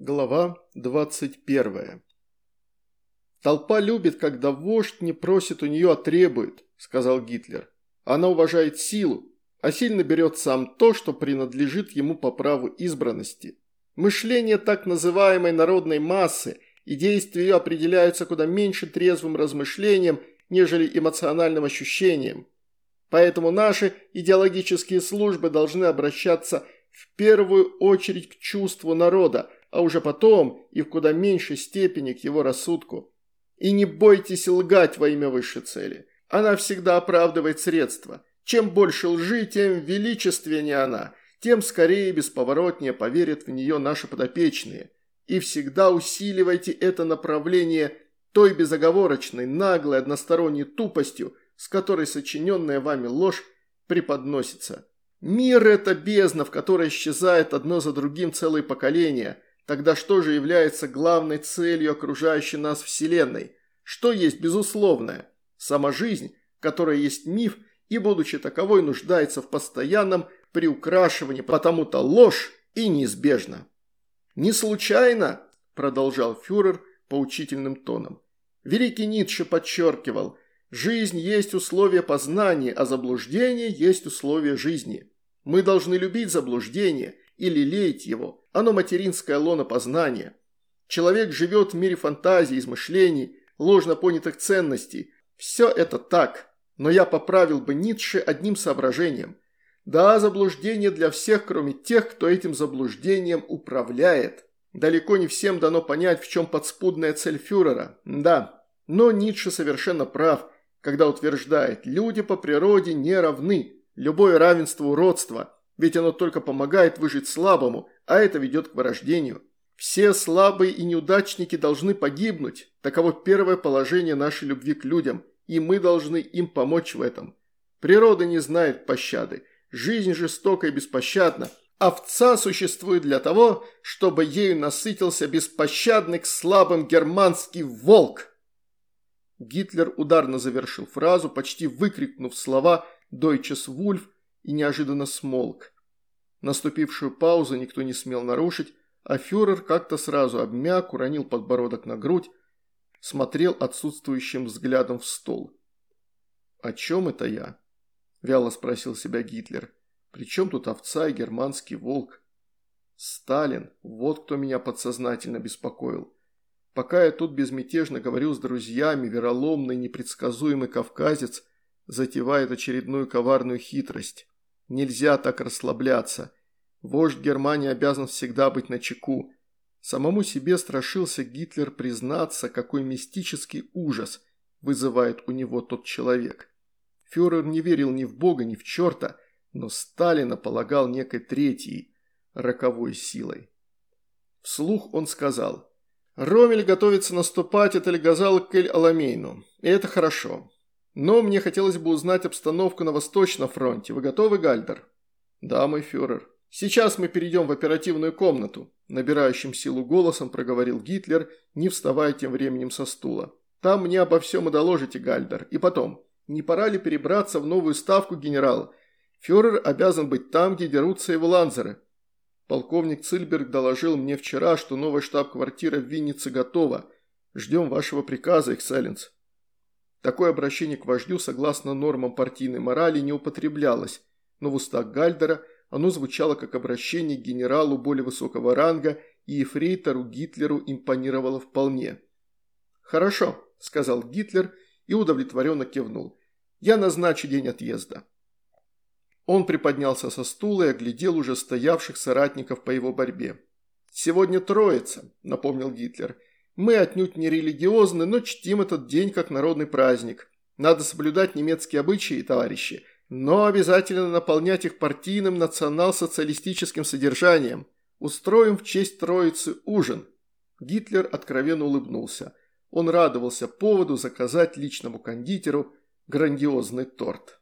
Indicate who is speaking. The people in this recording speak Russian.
Speaker 1: Глава 21 «Толпа любит, когда вождь не просит у нее, а требует», – сказал Гитлер. «Она уважает силу, а сильно берет сам то, что принадлежит ему по праву избранности. Мышление так называемой народной массы и действия ее определяются куда меньше трезвым размышлением, нежели эмоциональным ощущением. Поэтому наши идеологические службы должны обращаться в первую очередь к чувству народа, а уже потом и в куда меньшей степени к его рассудку. И не бойтесь лгать во имя высшей цели. Она всегда оправдывает средства. Чем больше лжи, тем величественнее она, тем скорее и бесповоротнее поверят в нее наши подопечные. И всегда усиливайте это направление той безоговорочной, наглой, односторонней тупостью, с которой сочиненная вами ложь преподносится. Мир – это бездна, в которой исчезает одно за другим целые поколения – Тогда что же является главной целью окружающей нас Вселенной? Что есть безусловное? Сама жизнь, которая есть миф и, будучи таковой, нуждается в постоянном приукрашивании, потому-то ложь и неизбежна. «Не случайно», – продолжал фюрер поучительным тоном, – великий Ницше подчеркивал, жизнь есть условие познания, а заблуждение есть условие жизни. Мы должны любить заблуждение и лелеять его, оно материнское лоно познания. Человек живет в мире фантазий, измышлений, ложно понятых ценностей. Все это так, но я поправил бы Ницше одним соображением. Да, заблуждение для всех, кроме тех, кто этим заблуждением управляет. Далеко не всем дано понять, в чем подспудная цель фюрера. Да, но Ницше совершенно прав, когда утверждает, люди по природе не равны, любое равенство уродства – ведь оно только помогает выжить слабому, а это ведет к вырождению. Все слабые и неудачники должны погибнуть. Таково первое положение нашей любви к людям, и мы должны им помочь в этом. Природа не знает пощады. Жизнь жестока и беспощадна. Овца существует для того, чтобы ею насытился беспощадный к слабым германский волк. Гитлер ударно завершил фразу, почти выкрикнув слова «Deutsches Wulf», и неожиданно смолк. Наступившую паузу никто не смел нарушить, а фюрер как-то сразу обмяк, уронил подбородок на грудь, смотрел отсутствующим взглядом в стол. «О чем это я?» – вяло спросил себя Гитлер. «При чем тут овца и германский волк?» «Сталин, вот кто меня подсознательно беспокоил. Пока я тут безмятежно говорю с друзьями, вероломный, непредсказуемый кавказец затевает очередную коварную хитрость. Нельзя так расслабляться. Вождь Германии обязан всегда быть на чеку. Самому себе страшился Гитлер признаться, какой мистический ужас вызывает у него тот человек. Фюрер не верил ни в Бога, ни в черта, но Сталина полагал некой третьей, роковой силой. Вслух он сказал, «Ромель готовится наступать от Эльгазала к Эль-Аламейну, и это хорошо. Но мне хотелось бы узнать обстановку на Восточном фронте. Вы готовы, Гальдер? Да, мой фюрер. Сейчас мы перейдем в оперативную комнату. Набирающим силу голосом проговорил Гитлер, не вставая тем временем со стула. Там мне обо всем и доложите, Гальдер. И потом, не пора ли перебраться в новую ставку генерала? Фюрер обязан быть там, где дерутся его ланзеры. Полковник Цильберг доложил мне вчера, что новая штаб-квартира в Виннице готова. Ждем вашего приказа, экселленс. Такое обращение к вождю, согласно нормам партийной морали, не употреблялось, но в устах Гальдера оно звучало как обращение к генералу более высокого ранга и ефрейтору Гитлеру импонировало вполне. «Хорошо», – сказал Гитлер и удовлетворенно кивнул. «Я назначу день отъезда». Он приподнялся со стула и оглядел уже стоявших соратников по его борьбе. «Сегодня Троица», – напомнил Гитлер – мы отнюдь не религиозны, но чтим этот день как народный праздник. Надо соблюдать немецкие обычаи, товарищи, но обязательно наполнять их партийным национал-социалистическим содержанием. Устроим в честь Троицы ужин». Гитлер откровенно улыбнулся. Он радовался поводу заказать личному кондитеру грандиозный торт.